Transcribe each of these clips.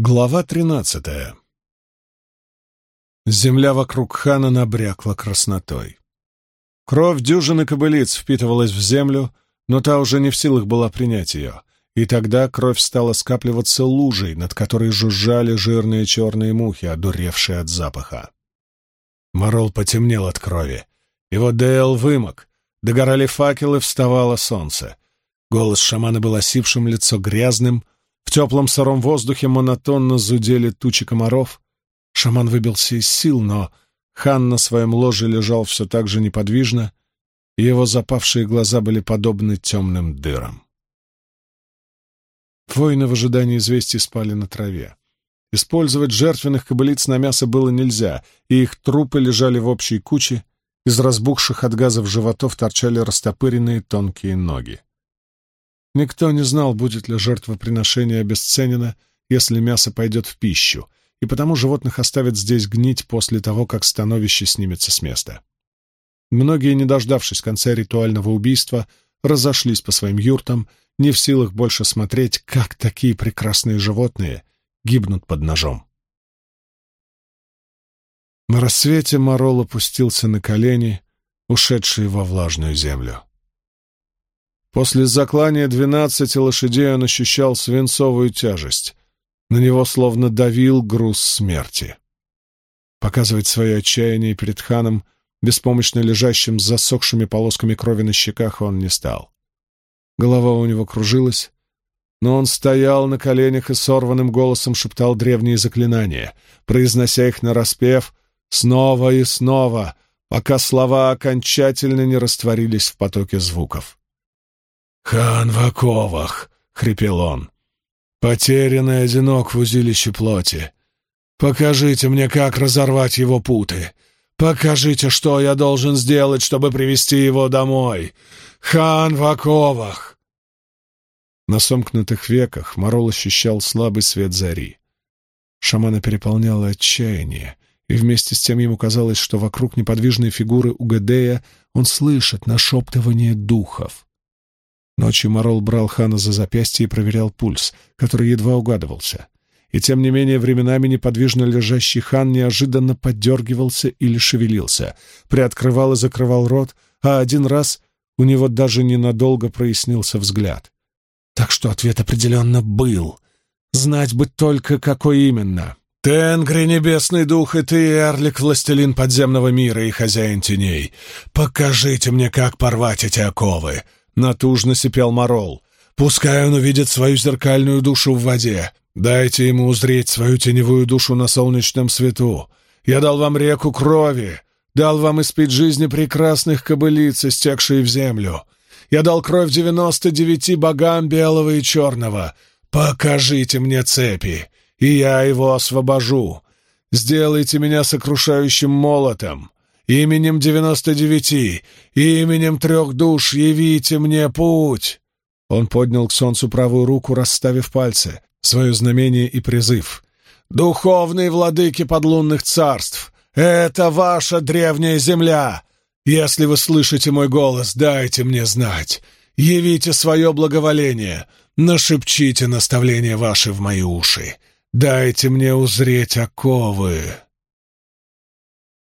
Глава тринадцатая Земля вокруг хана набрякла краснотой. Кровь дюжины кобылиц впитывалась в землю, но та уже не в силах была принять ее, и тогда кровь стала скапливаться лужей, над которой жужжали жирные черные мухи, одуревшие от запаха. Морол потемнел от крови. Его Дейл вымок, догорали факелы, вставало солнце. Голос шамана был осипшим, лицо грязным — в теплом сыром воздухе монотонно зудели тучи комаров. Шаман выбился из сил, но хан на своем ложе лежал все так же неподвижно, и его запавшие глаза были подобны темным дырам. Воины в ожидании известий спали на траве. Использовать жертвенных кобылиц на мясо было нельзя, и их трупы лежали в общей куче, из разбухших от газов животов торчали растопыренные тонкие ноги. Никто не знал, будет ли жертвоприношение обесценено, если мясо пойдет в пищу, и потому животных оставят здесь гнить после того, как становище снимется с места. Многие, не дождавшись конца ритуального убийства, разошлись по своим юртам, не в силах больше смотреть, как такие прекрасные животные гибнут под ножом. На рассвете Морол опустился на колени, ушедшие во влажную землю. После заклания двенадцати лошадей он ощущал свинцовую тяжесть. На него словно давил груз смерти. Показывать свое отчаяние перед ханом, беспомощно лежащим с засохшими полосками крови на щеках, он не стал. Голова у него кружилась, но он стоял на коленях и сорванным голосом шептал древние заклинания, произнося их нараспев снова и снова, пока слова окончательно не растворились в потоке звуков. «Хан в оковах!» — хрипел он. «Потерянный одинок в узилище плоти. Покажите мне, как разорвать его путы. Покажите, что я должен сделать, чтобы привести его домой. Хан в оковах!» На сомкнутых веках Морол ощущал слабый свет зари. Шамана переполняло отчаяние, и вместе с тем ему казалось, что вокруг неподвижной фигуры Угадея он слышит нашептывание духов. Ночью Морол брал хана за запястье и проверял пульс, который едва угадывался. И тем не менее временами неподвижно лежащий хан неожиданно подергивался или шевелился, приоткрывал и закрывал рот, а один раз у него даже ненадолго прояснился взгляд. Так что ответ определенно был. Знать бы только, какой именно. «Тенгри, небесный дух, и ты, Эрлик, властелин подземного мира и хозяин теней, покажите мне, как порвать эти оковы!» Натужно сипел Морол. «Пускай он увидит свою зеркальную душу в воде. Дайте ему узреть свою теневую душу на солнечном свету. Я дал вам реку крови, дал вам испить жизни прекрасных кобылиц, истекшие в землю. Я дал кровь девяносто девяти богам белого и черного. Покажите мне цепи, и я его освобожу. Сделайте меня сокрушающим молотом именем девяносто девяти, именем трех душ явите мне путь!» Он поднял к солнцу правую руку, расставив пальцы, свое знамение и призыв. «Духовные владыки подлунных царств! Это ваша древняя земля! Если вы слышите мой голос, дайте мне знать! Явите свое благоволение! Нашепчите наставления ваши в мои уши! Дайте мне узреть оковы!»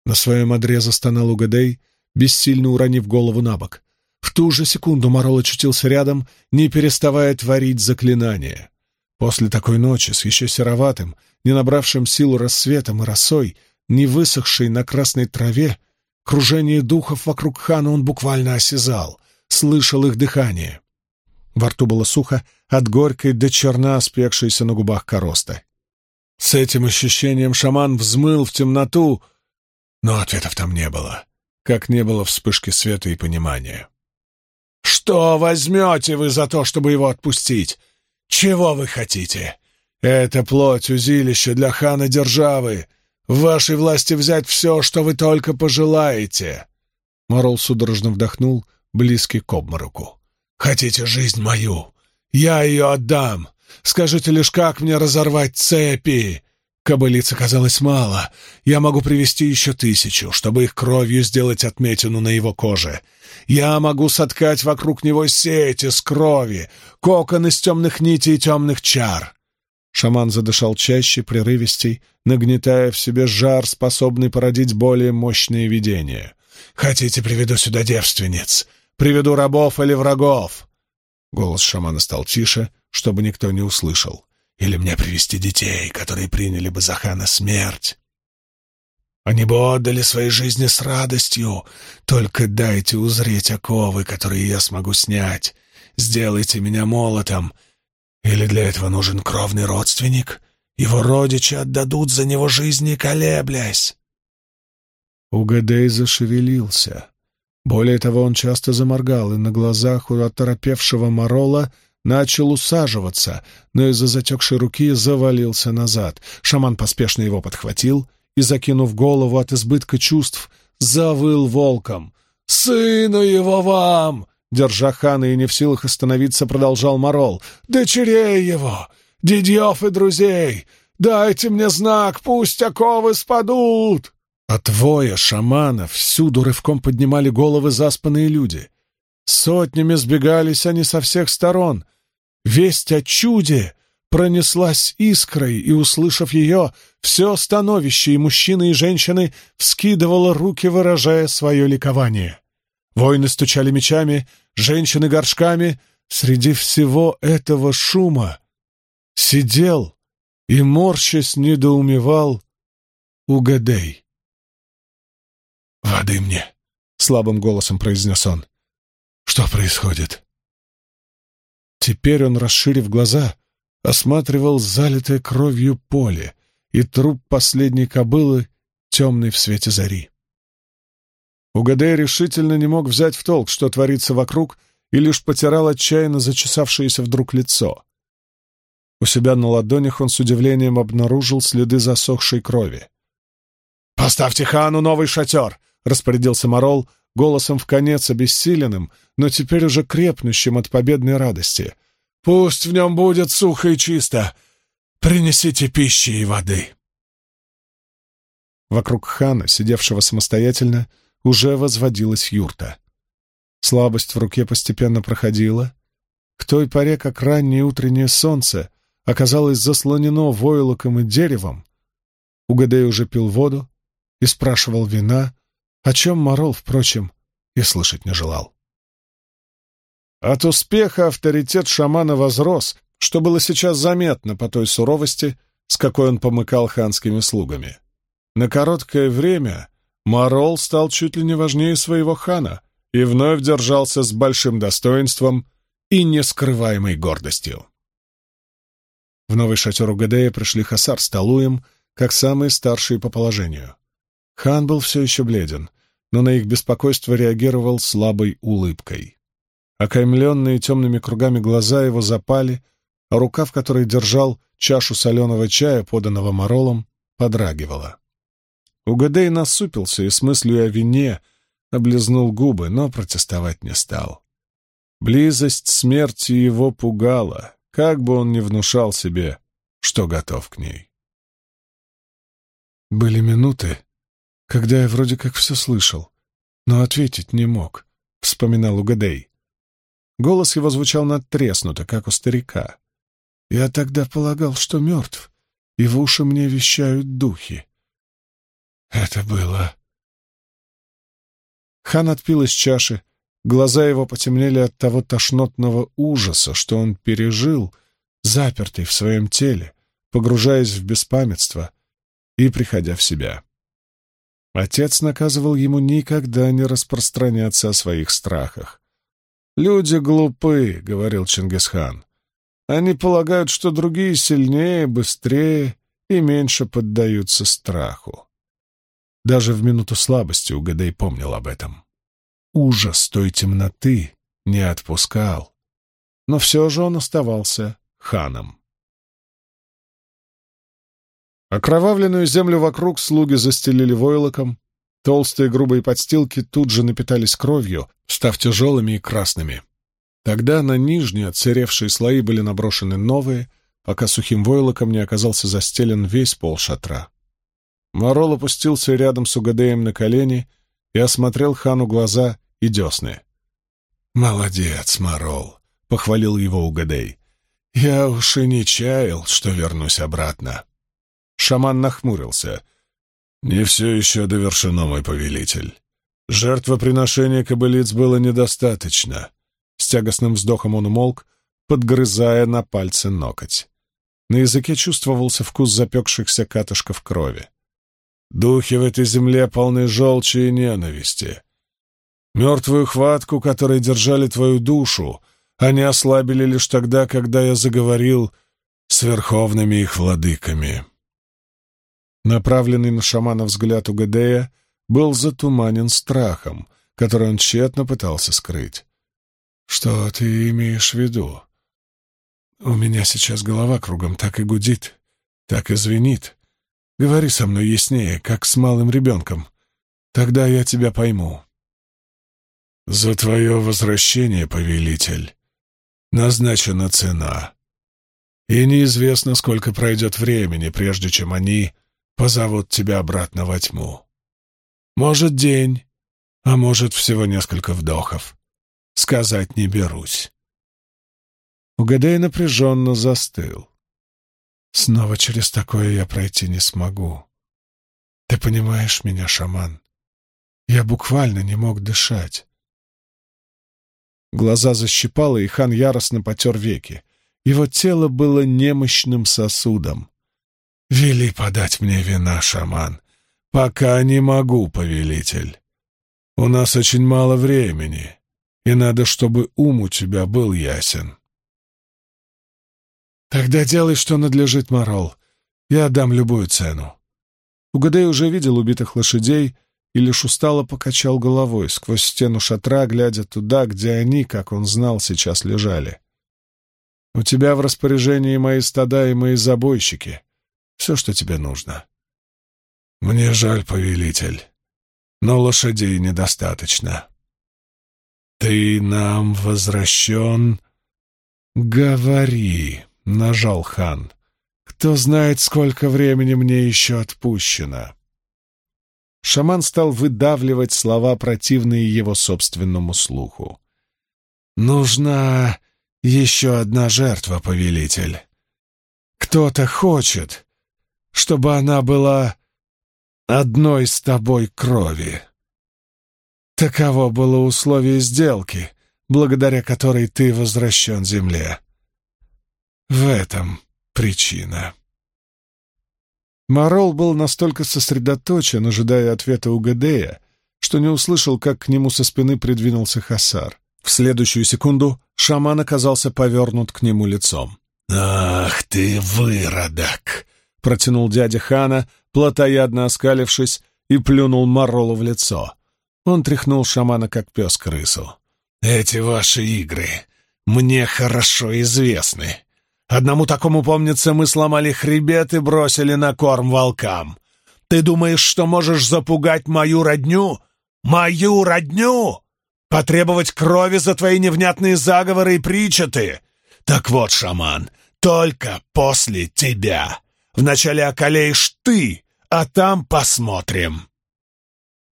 На своем одре застонал Угадей, бессильно уронив голову на бок. В ту же секунду Морол очутился рядом, не переставая творить заклинания. После такой ночи с еще сероватым, не набравшим силу рассветом и росой, не высохшей на красной траве, кружение духов вокруг хана он буквально осязал, слышал их дыхание. Во рту было сухо от горькой до черна спекшейся на губах короста. С этим ощущением шаман взмыл в темноту, но ответов там не было, как не было вспышки света и понимания. «Что возьмете вы за то, чтобы его отпустить? Чего вы хотите? Это плоть узилища для хана державы. В вашей власти взять все, что вы только пожелаете!» Морол судорожно вдохнул, близкий к обмороку. «Хотите жизнь мою? Я ее отдам! Скажите лишь, как мне разорвать цепи? Кобылиц оказалось мало. Я могу привести еще тысячу, чтобы их кровью сделать отметину на его коже. Я могу соткать вокруг него сеть из крови, кокон из темных нитей и темных чар. Шаман задышал чаще, прерывистей, нагнетая в себе жар, способный породить более мощные видения. «Хотите, приведу сюда девственниц? Приведу рабов или врагов?» Голос шамана стал тише, чтобы никто не услышал. «Или мне привести детей, которые приняли бы за хана смерть?» Они бы отдали свои жизни с радостью. Только дайте узреть оковы, которые я смогу снять. Сделайте меня молотом. Или для этого нужен кровный родственник? Его родичи отдадут за него жизни, колеблясь. Угадей зашевелился. Более того, он часто заморгал, и на глазах у оторопевшего Морола начал усаживаться, но из-за затекшей руки завалился назад. Шаман поспешно его подхватил — и, закинув голову от избытка чувств, завыл волком. «Сына его вам!» Держа хана и не в силах остановиться, продолжал Морол. «Дочерей его! Дедьев и друзей! Дайте мне знак, пусть оковы спадут!» От воя шаманов всюду рывком поднимали головы заспанные люди. Сотнями сбегались они со всех сторон. Весть о чуде пронеслась искрой, и, услышав ее, все становище и мужчины, и женщины вскидывало руки, выражая свое ликование. Воины стучали мечами, женщины горшками. Среди всего этого шума сидел и, морщась, недоумевал Угадей. «Воды мне!» — слабым голосом произнес он. «Что происходит?» Теперь он, расширив глаза, осматривал залитое кровью поле и труп последней кобылы, темный в свете зари. Угадей решительно не мог взять в толк, что творится вокруг, и лишь потирал отчаянно зачесавшееся вдруг лицо. У себя на ладонях он с удивлением обнаружил следы засохшей крови. «Поставьте хану новый шатер!» — распорядился Морол, голосом в конец обессиленным, но теперь уже крепнущим от победной радости — Пусть в нем будет сухо и чисто. Принесите пищи и воды. Вокруг хана, сидевшего самостоятельно, уже возводилась юрта. Слабость в руке постепенно проходила. К той поре, как раннее утреннее солнце оказалось заслонено войлоком и деревом, Угадей уже пил воду и спрашивал вина, о чем Морол, впрочем, и слышать не желал. От успеха авторитет шамана возрос, что было сейчас заметно по той суровости, с какой он помыкал ханскими слугами. На короткое время Марол стал чуть ли не важнее своего хана и вновь держался с большим достоинством и нескрываемой гордостью. В новый шатер Угадея пришли Хасар с Талуем, как самые старшие по положению. Хан был все еще бледен, но на их беспокойство реагировал слабой улыбкой. Окаймленные темными кругами глаза его запали, а рука, в которой держал чашу соленого чая, поданного моролом, подрагивала. Угадей насупился и с мыслью о вине облизнул губы, но протестовать не стал. Близость смерти его пугала, как бы он ни внушал себе, что готов к ней. Были минуты, когда я вроде как все слышал, но ответить не мог, — вспоминал Угадей. Голос его звучал надтреснуто, как у старика. «Я тогда полагал, что мертв, и в уши мне вещают духи. Это было...» Хан отпил из чаши, глаза его потемнели от того тошнотного ужаса, что он пережил, запертый в своем теле, погружаясь в беспамятство и приходя в себя. Отец наказывал ему никогда не распространяться о своих страхах. «Люди глупы», — говорил Чингисхан. «Они полагают, что другие сильнее, быстрее и меньше поддаются страху». Даже в минуту слабости Угадей помнил об этом. Ужас той темноты не отпускал, но все же он оставался ханом. Окровавленную землю вокруг слуги застелили войлоком, толстые грубые подстилки тут же напитались кровью, став тяжелыми и красными. Тогда на нижние отсыревшие слои были наброшены новые, пока сухим войлоком не оказался застелен весь пол шатра. Морол опустился рядом с Угадеем на колени и осмотрел хану глаза и десны. «Молодец, Морол!» — похвалил его Угадей. Я уж и не чаял, что вернусь обратно. Шаман нахмурился. «Не все еще довершено, мой повелитель. Жертвоприношения кобылиц было недостаточно». С тягостным вздохом он умолк, подгрызая на пальце ноготь. На языке чувствовался вкус запекшихся катышков крови. Духи в этой земле полны желчи и ненависти. Мертвую хватку, которой держали твою душу, они ослабили лишь тогда, когда я заговорил с верховными их владыками. Направленный на шамана взгляд у Гадея был затуманен страхом, который он тщетно пытался скрыть. «Что ты имеешь в виду?» «У меня сейчас голова кругом так и гудит, так и звенит. Говори со мной яснее, как с малым ребенком. Тогда я тебя пойму». «За твое возвращение, повелитель, назначена цена. И неизвестно, сколько пройдет времени, прежде чем они позовут тебя обратно во тьму. Может, день, а может, всего несколько вдохов. Сказать не берусь. Угадей напряженно застыл. Снова через такое я пройти не смогу. Ты понимаешь меня, шаман? Я буквально не мог дышать. Глаза защипало, и хан яростно потер веки. Его тело было немощным сосудом. «Вели подать мне вина, шаман. Пока не могу, повелитель. У нас очень мало времени, и надо, чтобы ум у тебя был ясен». «Тогда делай, что надлежит, Морол. Я дам любую цену». Угадей уже видел убитых лошадей и лишь устало покачал головой сквозь стену шатра, глядя туда, где они, как он знал, сейчас лежали. «У тебя в распоряжении мои стада и мои забойщики. Все, что тебе нужно. Мне жаль, повелитель, но лошадей недостаточно. Ты нам возвращен... Говори, — нажал хан. Кто знает, сколько времени мне еще отпущено. Шаман стал выдавливать слова, противные его собственному слуху. «Нужна еще одна жертва, повелитель. Кто-то хочет, чтобы она была одной с тобой крови. Таково было условие сделки, благодаря которой ты возвращен земле. В этом причина. Марол был настолько сосредоточен, ожидая ответа у Гадея, что не услышал, как к нему со спины придвинулся Хасар. В следующую секунду шаман оказался повернут к нему лицом. «Ах ты, выродок!» — протянул дядя Хана, плотоядно оскалившись, и плюнул Маролу в лицо. Он тряхнул шамана, как пес крысу. «Эти ваши игры мне хорошо известны. Одному такому, помнится, мы сломали хребет и бросили на корм волкам. Ты думаешь, что можешь запугать мою родню? Мою родню? Потребовать крови за твои невнятные заговоры и причеты? Так вот, шаман, только после тебя. Вначале околеешь ты, а там посмотрим!»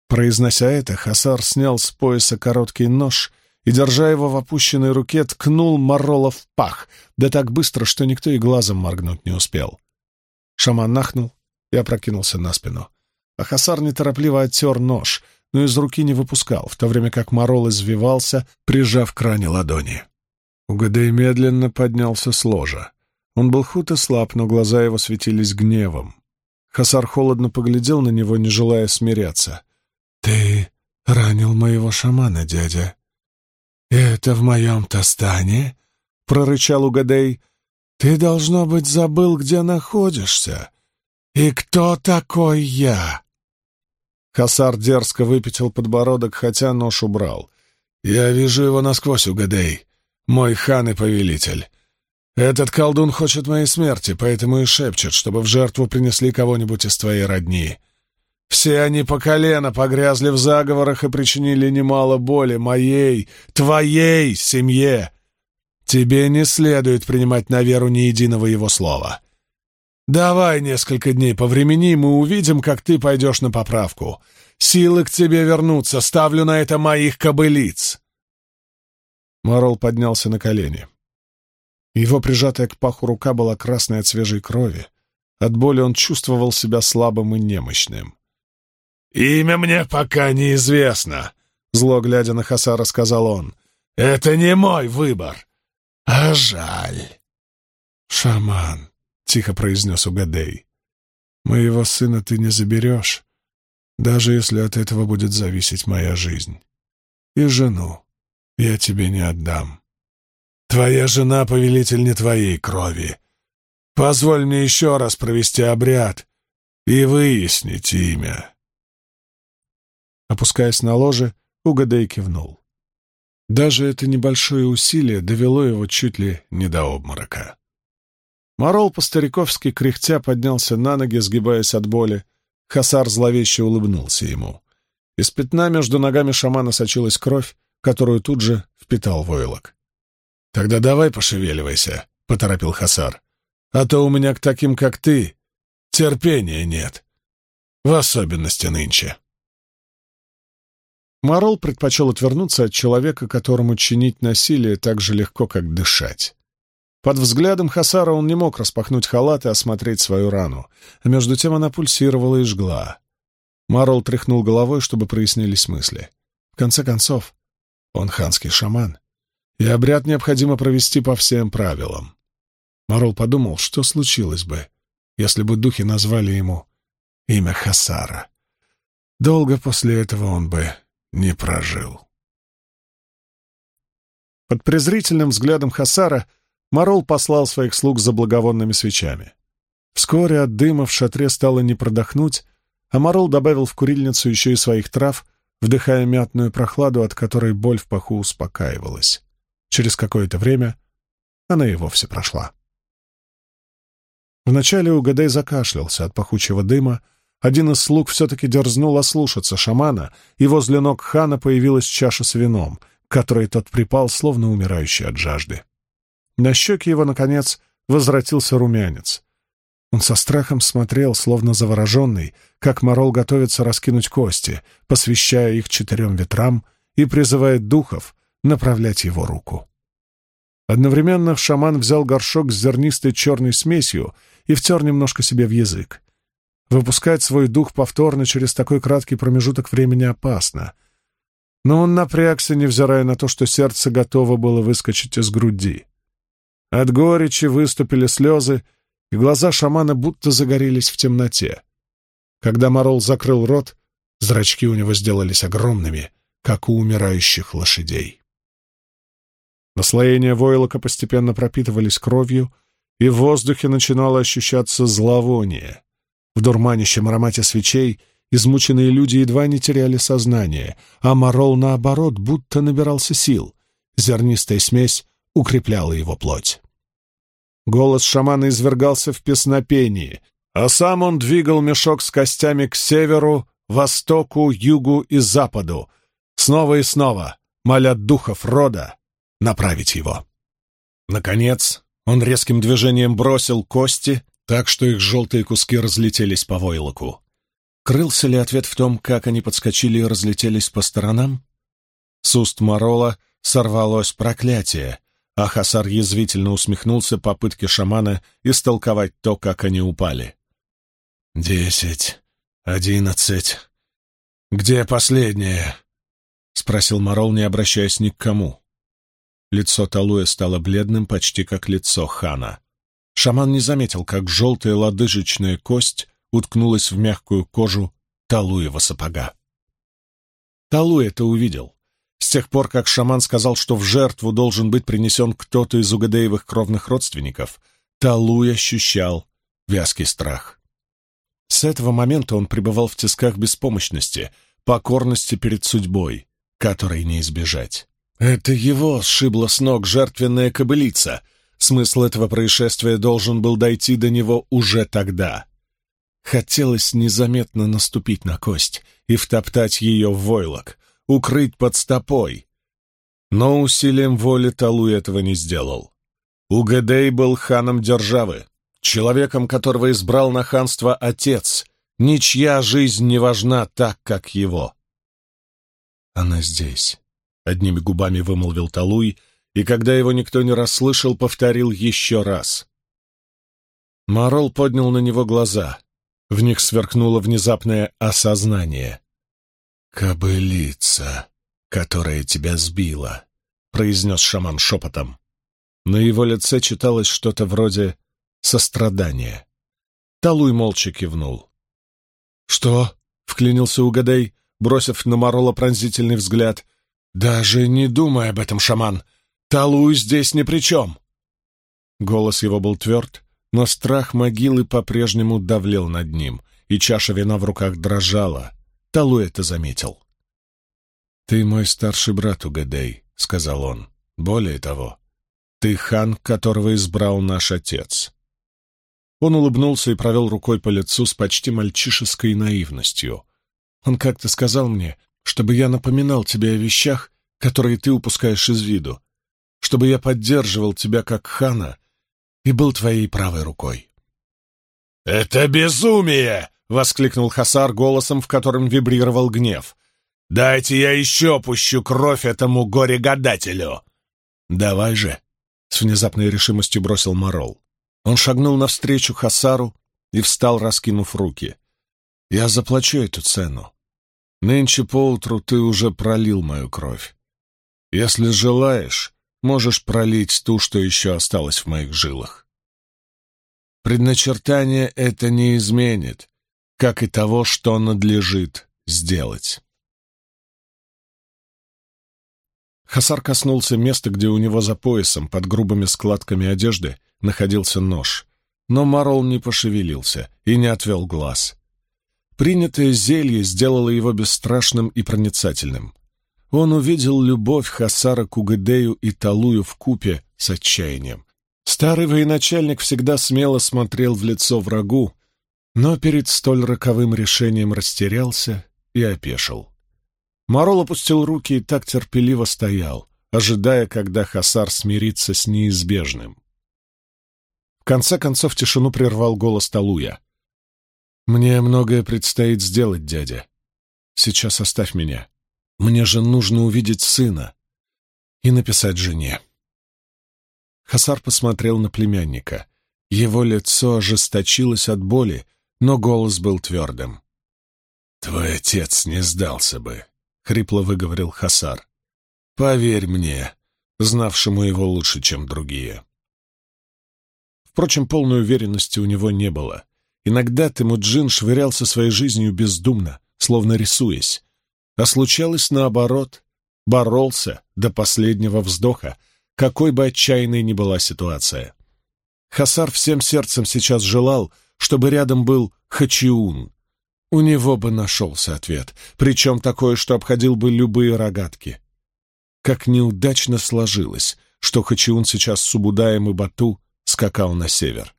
Произнося это, Хасар снял с пояса короткий нож и, держа его в опущенной руке, ткнул Морола в пах, да так быстро, что никто и глазом моргнуть не успел. Шаман нахнул и опрокинулся на спину. А Хасар неторопливо оттер нож, но из руки не выпускал, в то время как Морол извивался, прижав к ране ладони. Угадей медленно поднялся с ложа. Он был худ и слаб, но глаза его светились гневом. Хасар холодно поглядел на него, не желая смиряться. «Ты ранил моего шамана, дядя». «Это в моем Тостане?» — прорычал Угадей. «Ты, должно быть, забыл, где находишься. И кто такой я?» Хасар дерзко выпятил подбородок, хотя нож убрал. «Я вижу его насквозь, Угадей, мой хан и повелитель. Этот колдун хочет моей смерти, поэтому и шепчет, чтобы в жертву принесли кого-нибудь из твоей родни. Все они по колено погрязли в заговорах и причинили немало боли моей, твоей семье. Тебе не следует принимать на веру ни единого его слова. Давай несколько дней повремени, мы увидим, как ты пойдешь на поправку. Силы к тебе вернутся, ставлю на это моих кобылиц. Морол поднялся на колени. Его прижатая к паху рука была красной от свежей крови. От боли он чувствовал себя слабым и немощным. «Имя мне пока неизвестно», — зло глядя на Хасара сказал он. «Это не мой выбор, а жаль». «Шаман», — тихо произнес Угадей, — «моего сына ты не заберешь, даже если от этого будет зависеть моя жизнь. И жену я тебе не отдам. Твоя жена — повелитель не твоей крови. Позволь мне еще раз провести обряд и выяснить имя». Опускаясь на ложе, Угадей кивнул. Даже это небольшое усилие довело его чуть ли не до обморока. Морол по-стариковски кряхтя поднялся на ноги, сгибаясь от боли. Хасар зловеще улыбнулся ему. Из пятна между ногами шамана сочилась кровь, которую тут же впитал войлок. «Тогда давай пошевеливайся», — поторопил Хасар. «А то у меня к таким, как ты, терпения нет. В особенности нынче». Марол предпочел отвернуться от человека, которому чинить насилие так же легко, как дышать. Под взглядом Хасара он не мог распахнуть халат и осмотреть свою рану, а между тем она пульсировала и жгла. Марол тряхнул головой, чтобы прояснились мысли. В конце концов, он ханский шаман, и обряд необходимо провести по всем правилам. Марол подумал, что случилось бы, если бы духи назвали ему имя Хасара. Долго после этого он бы не прожил. Под презрительным взглядом Хасара Марол послал своих слуг за благовонными свечами. Вскоре от дыма в шатре стало не продохнуть, а Марол добавил в курильницу еще и своих трав, вдыхая мятную прохладу, от которой боль в паху успокаивалась. Через какое-то время она и вовсе прошла. Вначале Угадей закашлялся от пахучего дыма, один из слуг все-таки дерзнул ослушаться шамана, и возле ног хана появилась чаша с вином, к которой тот припал, словно умирающий от жажды. На щеки его, наконец, возвратился румянец. Он со страхом смотрел, словно завороженный, как Морол готовится раскинуть кости, посвящая их четырем ветрам и призывает духов направлять его руку. Одновременно шаман взял горшок с зернистой черной смесью и втер немножко себе в язык. Выпускать свой дух повторно через такой краткий промежуток времени опасно. Но он напрягся, невзирая на то, что сердце готово было выскочить из груди. От горечи выступили слезы, и глаза шамана будто загорелись в темноте. Когда Морол закрыл рот, зрачки у него сделались огромными, как у умирающих лошадей. Наслоения войлока постепенно пропитывались кровью, и в воздухе начинало ощущаться зловоние. В дурманящем аромате свечей измученные люди едва не теряли сознание, а Морол, наоборот, будто набирался сил. Зернистая смесь укрепляла его плоть. Голос шамана извергался в песнопении, а сам он двигал мешок с костями к северу, востоку, югу и западу, снова и снова, моля духов рода направить его. Наконец, он резким движением бросил кости, так что их желтые куски разлетелись по войлоку. Крылся ли ответ в том, как они подскочили и разлетелись по сторонам? С уст Морола сорвалось проклятие, а Хасар язвительно усмехнулся попытке шамана истолковать то, как они упали. «Десять, одиннадцать. Где последнее?» — спросил Морол, не обращаясь ни к кому. Лицо Талуя стало бледным, почти как лицо хана. Шаман не заметил, как желтая лодыжечная кость уткнулась в мягкую кожу Талуева сапога. Талуй это увидел. С тех пор, как шаман сказал, что в жертву должен быть принесен кто-то из Угадеевых кровных родственников, Талуй ощущал вязкий страх. С этого момента он пребывал в тисках беспомощности, покорности перед судьбой, которой не избежать. Это его сшибла с ног жертвенная кобылица — Смысл этого происшествия должен был дойти до него уже тогда. Хотелось незаметно наступить на кость и втоптать ее в войлок, укрыть под стопой. Но усилием воли Талу этого не сделал. Угадей был ханом державы, человеком, которого избрал на ханство отец. Ничья жизнь не важна так, как его. «Она здесь», — одними губами вымолвил Талуй, и, когда его никто не расслышал, повторил еще раз. Марол поднял на него глаза. В них сверкнуло внезапное осознание. «Кобылица, которая тебя сбила», — произнес шаман шепотом. На его лице читалось что-то вроде сострадания. Талуй молча кивнул. «Что?» — вклинился Угадей, бросив на Марола пронзительный взгляд. «Даже не думай об этом, шаман! Талуй здесь ни при чем!» Голос его был тверд, но страх могилы по-прежнему давлел над ним, и чаша вина в руках дрожала. Талуй это заметил. «Ты мой старший брат, Угадей», — сказал он. «Более того, ты хан, которого избрал наш отец. Он улыбнулся и провел рукой по лицу с почти мальчишеской наивностью. Он как-то сказал мне, чтобы я напоминал тебе о вещах, которые ты упускаешь из виду, чтобы я поддерживал тебя как хана и был твоей правой рукой. «Это безумие!» — воскликнул Хасар голосом, в котором вибрировал гнев. «Дайте я еще пущу кровь этому горе-гадателю!» «Давай же!» — с внезапной решимостью бросил Морол. Он шагнул навстречу Хасару и встал, раскинув руки. «Я заплачу эту цену. Нынче поутру ты уже пролил мою кровь. Если желаешь, можешь пролить ту, что еще осталось в моих жилах. Предначертание это не изменит, как и того, что надлежит сделать». Хасар коснулся места, где у него за поясом, под грубыми складками одежды, находился нож. Но Марол не пошевелился и не отвел глаз. Принятое зелье сделало его бесстрашным и проницательным. Он увидел любовь Хасара к Угадею и Талую в купе с отчаянием. Старый военачальник всегда смело смотрел в лицо врагу, но перед столь роковым решением растерялся и опешил. Марол опустил руки и так терпеливо стоял, ожидая, когда Хасар смирится с неизбежным. В конце концов тишину прервал голос Талуя. «Мне многое предстоит сделать, дядя. Сейчас оставь меня. Мне же нужно увидеть сына и написать жене». Хасар посмотрел на племянника. Его лицо ожесточилось от боли, но голос был твердым. «Твой отец не сдался бы хрипло выговорил Хасар. Поверь мне, знавшему его лучше, чем другие. Впрочем, полной уверенности у него не было. Иногда Темуджин швырялся своей жизнью бездумно, словно рисуясь. А случалось наоборот. Боролся до последнего вздоха, какой бы отчаянной ни была ситуация. Хасар всем сердцем сейчас желал, чтобы рядом был Хачиун, у него бы нашелся ответ, причем такой, что обходил бы любые рогатки. Как неудачно сложилось, что Хачиун сейчас с Субудаем и Бату скакал на север,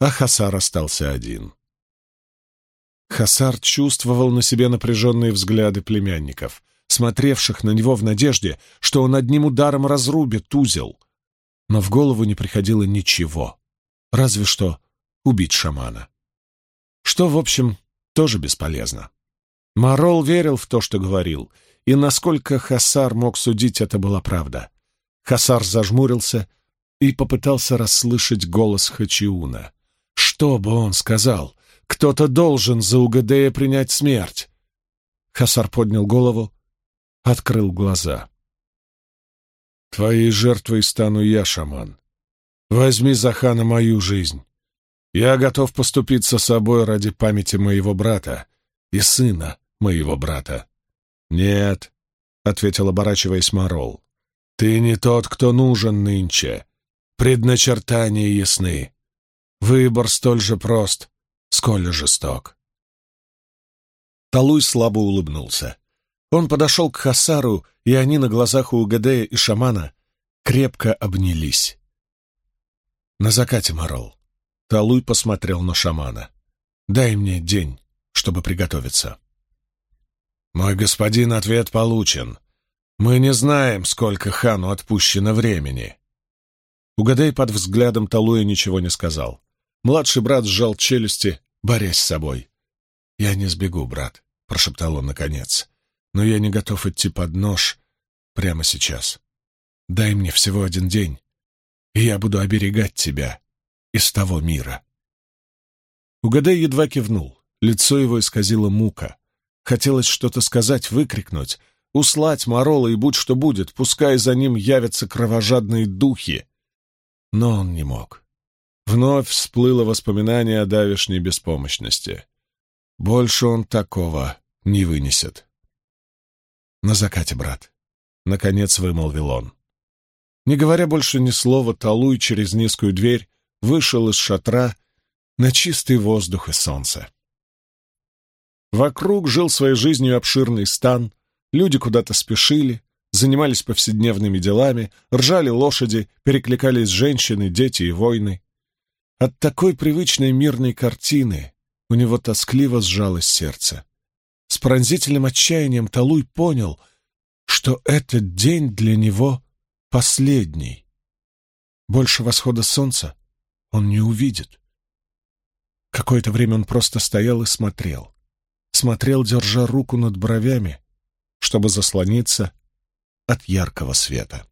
а Хасар остался один. Хасар чувствовал на себе напряженные взгляды племянников, смотревших на него в надежде, что он одним ударом разрубит узел. Но в голову не приходило ничего, разве что убить шамана. Что, в общем, тоже бесполезно. Марол верил в то, что говорил, и насколько Хасар мог судить, это была правда. Хасар зажмурился и попытался расслышать голос Хачиуна. Что бы он сказал? Кто-то должен за Угадея принять смерть. Хасар поднял голову, открыл глаза. «Твоей жертвой стану я, шаман. Возьми за хана мою жизнь. Я готов поступиться собой ради памяти моего брата и сына моего брата. Нет, — ответил, оборачиваясь Марол, — ты не тот, кто нужен нынче. Предначертания ясны. Выбор столь же прост, сколь жесток. Талуй слабо улыбнулся. Он подошел к Хасару, и они на глазах у Угадея и шамана крепко обнялись. На закате, Марол, Талуй посмотрел на шамана. «Дай мне день, чтобы приготовиться». «Мой господин, ответ получен. Мы не знаем, сколько хану отпущено времени». Угадай под взглядом Талуя ничего не сказал. Младший брат сжал челюсти, борясь с собой. «Я не сбегу, брат», — прошептал он наконец. «Но я не готов идти под нож прямо сейчас. Дай мне всего один день, и я буду оберегать тебя из того мира. Угадай едва кивнул. Лицо его исказило мука. Хотелось что-то сказать, выкрикнуть, услать Морола и будь что будет, пускай за ним явятся кровожадные духи. Но он не мог. Вновь всплыло воспоминание о давешней беспомощности. Больше он такого не вынесет. На закате, брат. Наконец вымолвил он. Не говоря больше ни слова, Талуй через низкую дверь вышел из шатра на чистый воздух и солнце. Вокруг жил своей жизнью обширный стан, люди куда-то спешили, занимались повседневными делами, ржали лошади, перекликались женщины, дети и войны. От такой привычной мирной картины у него тоскливо сжалось сердце. С пронзительным отчаянием Талуй понял, что этот день для него последний. Больше восхода солнца он не увидит. Какое-то время он просто стоял и смотрел. Смотрел, держа руку над бровями, чтобы заслониться от яркого света.